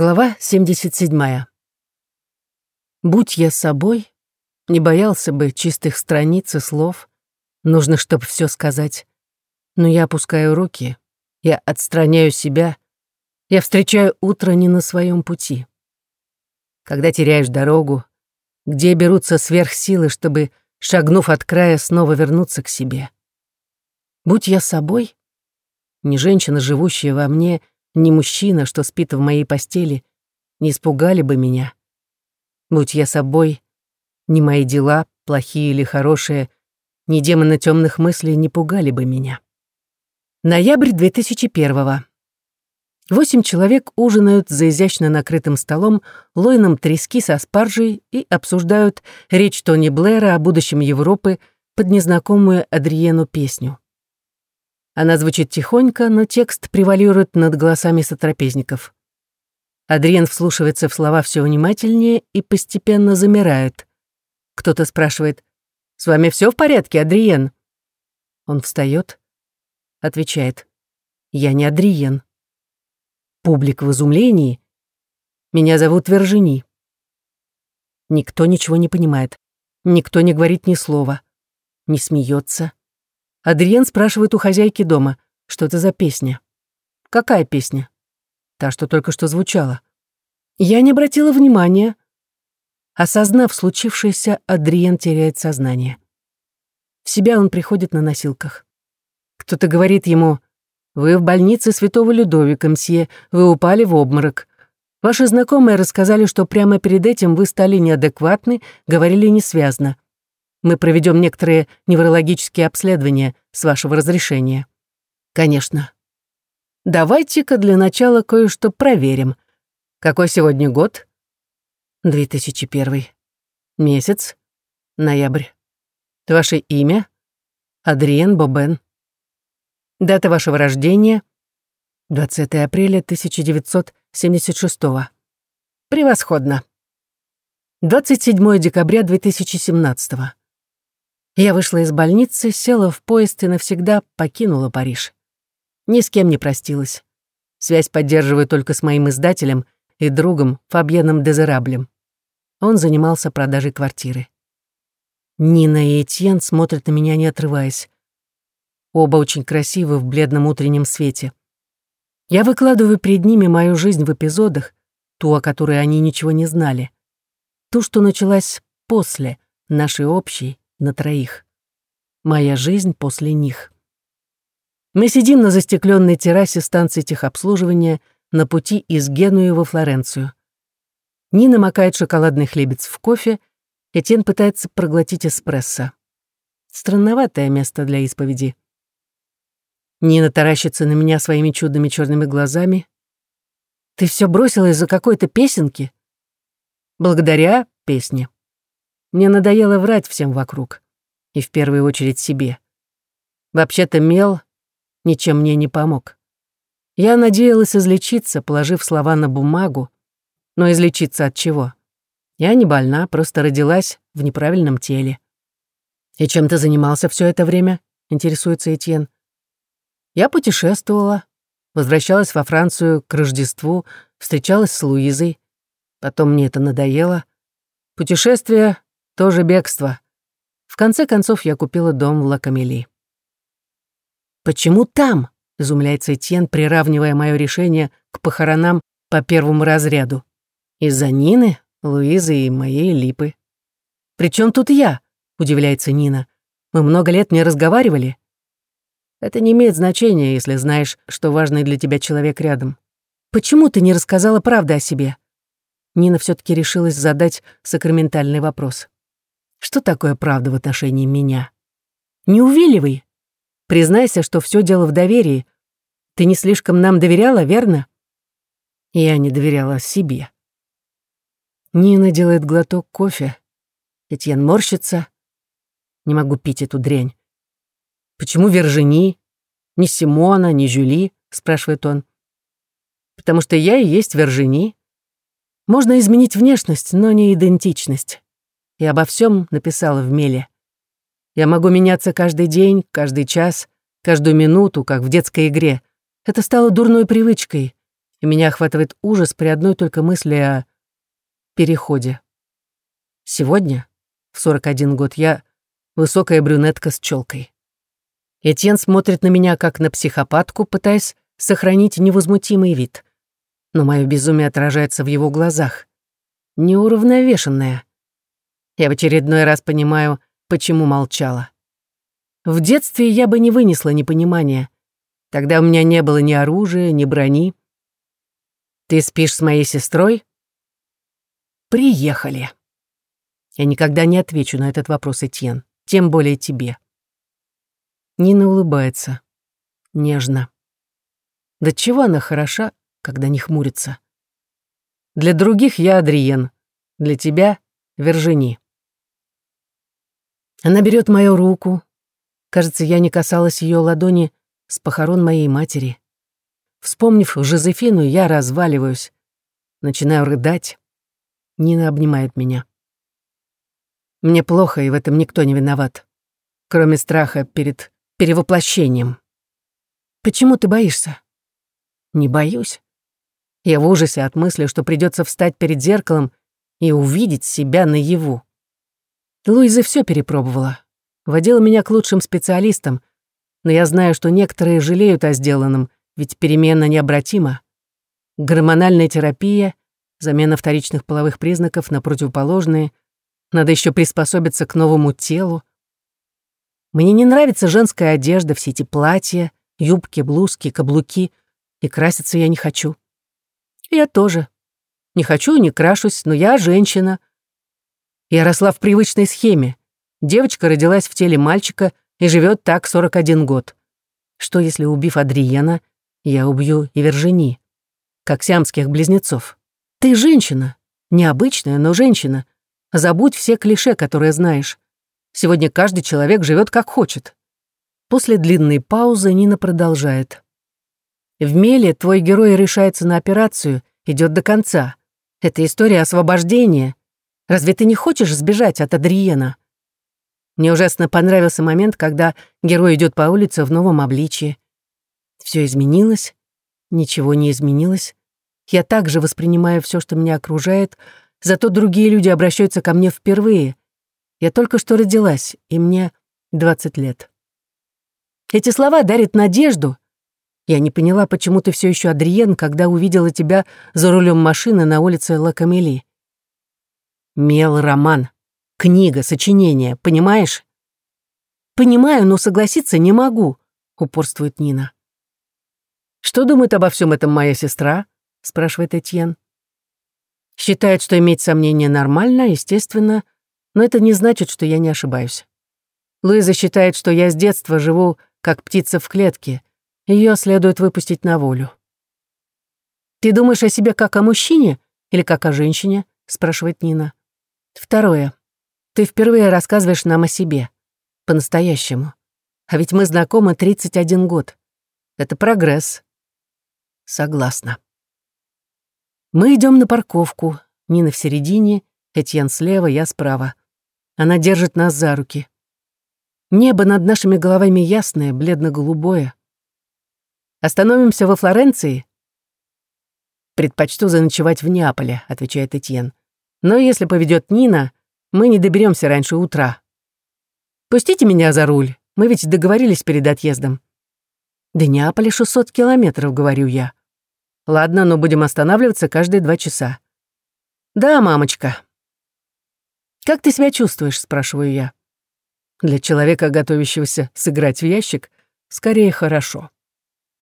Глава 77. Будь я собой, не боялся бы чистых страниц и слов. Нужно, чтобы все сказать. Но я опускаю руки, я отстраняю себя, я встречаю утро не на своем пути. Когда теряешь дорогу, где берутся сверхсилы, чтобы, шагнув от края, снова вернуться к себе. Будь я собой, не женщина, живущая во мне, — ни мужчина, что спит в моей постели, не испугали бы меня. Будь я собой, ни мои дела, плохие или хорошие, ни демоны темных мыслей не пугали бы меня. Ноябрь 2001-го. Восемь человек ужинают за изящно накрытым столом, лойном трески со спаржей и обсуждают речь Тони Блэра о будущем Европы под незнакомую Адриену песню. Она звучит тихонько, но текст превалирует над голосами сотрапезников. Адриен вслушивается в слова все внимательнее и постепенно замирает. Кто-то спрашивает, «С вами все в порядке, Адриен?» Он встает, отвечает, «Я не Адриен». Публик в изумлении. «Меня зовут Вержини». Никто ничего не понимает. Никто не говорит ни слова. Не смеется. Адриен спрашивает у хозяйки дома, что это за песня. Какая песня? Та, что только что звучала. Я не обратила внимания. Осознав случившееся, Адриен теряет сознание. В себя он приходит на носилках. Кто-то говорит ему, «Вы в больнице святого Людовика, мсье, вы упали в обморок. Ваши знакомые рассказали, что прямо перед этим вы стали неадекватны, говорили несвязно. Мы проведем некоторые неврологические обследования с вашего разрешения. Конечно. Давайте-ка для начала кое-что проверим. Какой сегодня год? 2001. Месяц? Ноябрь. Ваше имя? Адриен Бобен. Дата вашего рождения? 20 апреля 1976. Превосходно. 27 декабря 2017. Я вышла из больницы, села в поезд и навсегда покинула Париж. Ни с кем не простилась. Связь поддерживаю только с моим издателем и другом Фабьеном Дезераблем. Он занимался продажей квартиры. Нина и Этьен смотрят на меня, не отрываясь. Оба очень красивы в бледном утреннем свете. Я выкладываю перед ними мою жизнь в эпизодах, ту, о которой они ничего не знали. Ту, что началась после нашей общей, на троих. Моя жизнь после них. Мы сидим на застекленной террасе станции техобслуживания на пути из Генуи во Флоренцию. Нина макает шоколадный хлебец в кофе, Этьен пытается проглотить эспрессо. Странноватое место для исповеди. Нина таращится на меня своими чудными черными глазами. «Ты все бросила из-за какой-то песенки?» «Благодаря песне». Мне надоело врать всем вокруг. И в первую очередь себе. Вообще-то мел ничем мне не помог. Я надеялась излечиться, положив слова на бумагу. Но излечиться от чего? Я не больна, просто родилась в неправильном теле. «И чем ты занимался все это время?» — интересуется Этьен. «Я путешествовала, возвращалась во Францию к Рождеству, встречалась с Луизой. Потом мне это надоело. Путешествия тоже бегство. В конце концов, я купила дом в Лакамели. «Почему там?» — изумляется Этьен, приравнивая мое решение к похоронам по первому разряду. «Из-за Нины, Луизы и моей Липы». «При чем тут я?» — удивляется Нина. «Мы много лет не разговаривали». «Это не имеет значения, если знаешь, что важный для тебя человек рядом. Почему ты не рассказала правду о себе?» Нина все таки решилась задать сакраментальный вопрос. Что такое правда в отношении меня? Не увиливай. Признайся, что все дело в доверии. Ты не слишком нам доверяла, верно? Я не доверяла себе. Нина делает глоток кофе. Этьен морщится. Не могу пить эту дрянь. «Почему Вержини? Не Симона, не Жюли?» — спрашивает он. «Потому что я и есть Вержини. Можно изменить внешность, но не идентичность и обо всем написала в меле. Я могу меняться каждый день, каждый час, каждую минуту, как в детской игре. Это стало дурной привычкой. и меня охватывает ужас при одной только мысли о переходе. Сегодня, в 41 год, я высокая брюнетка с челкой. Этьен смотрит на меня, как на психопатку, пытаясь сохранить невозмутимый вид. Но мое безумие отражается в его глазах. Неуравновешенное. Я в очередной раз понимаю, почему молчала. В детстве я бы не вынесла непонимания. Тогда у меня не было ни оружия, ни брони. «Ты спишь с моей сестрой?» «Приехали». Я никогда не отвечу на этот вопрос, Этьен, тем более тебе. Нина улыбается. Нежно. Да чего она хороша, когда не хмурится. Для других я Адриен, для тебя — Вержини. Она берет мою руку. Кажется, я не касалась ее ладони с похорон моей матери. Вспомнив Жозефину, я разваливаюсь. Начинаю рыдать. Нина обнимает меня. Мне плохо, и в этом никто не виноват. Кроме страха перед перевоплощением. Почему ты боишься? Не боюсь. Я в ужасе от мысли, что придется встать перед зеркалом и увидеть себя наяву. Луиза все перепробовала. Водила меня к лучшим специалистам, но я знаю, что некоторые жалеют о сделанном, ведь перемена необратима. Гормональная терапия, замена вторичных половых признаков на противоположные, надо еще приспособиться к новому телу. Мне не нравится женская одежда, все эти платья, юбки, блузки, каблуки, и краситься я не хочу. Я тоже. Не хочу, не крашусь, но я женщина. Я росла в привычной схеме. Девочка родилась в теле мальчика и живет так 41 год. Что, если, убив Адриена, я убью и Вержини, как сиамских близнецов? Ты женщина. Необычная, но женщина. Забудь все клише, которые знаешь. Сегодня каждый человек живет как хочет. После длинной паузы Нина продолжает. В Меле твой герой решается на операцию, идет до конца. Это история освобождения. Разве ты не хочешь сбежать от Адриена? Мне ужасно понравился момент, когда герой идет по улице в новом обличье. Все изменилось, ничего не изменилось. Я также воспринимаю все, что меня окружает, зато другие люди обращаются ко мне впервые. Я только что родилась, и мне 20 лет. Эти слова дарят надежду, я не поняла, почему ты все еще Адриен, когда увидела тебя за рулем машины на улице Лакамели. Мел роман. Книга, сочинение, понимаешь? Понимаю, но согласиться не могу, упорствует Нина. Что думает обо всем этом моя сестра? спрашивает Этьен. Считает, что иметь сомнения нормально, естественно, но это не значит, что я не ошибаюсь. Луиза считает, что я с детства живу как птица в клетке, ее следует выпустить на волю. «Ты думаешь о себе как о мужчине или как о женщине?» — спрашивает Нина. «Второе. Ты впервые рассказываешь нам о себе. По-настоящему. А ведь мы знакомы 31 год. Это прогресс». «Согласна». Мы идем на парковку. Нина в середине, Этьен слева, я справа. Она держит нас за руки. Небо над нашими головами ясное, бледно-голубое. Остановимся во Флоренции?» «Предпочту заночевать в Неаполе», — отвечает Этьен. «Но если поведет Нина, мы не доберемся раньше утра. Пустите меня за руль, мы ведь договорились перед отъездом». «До Неаполя 600 километров», — говорю я. «Ладно, но будем останавливаться каждые два часа». «Да, мамочка». «Как ты себя чувствуешь?» — спрашиваю я. Для человека, готовящегося сыграть в ящик, скорее хорошо.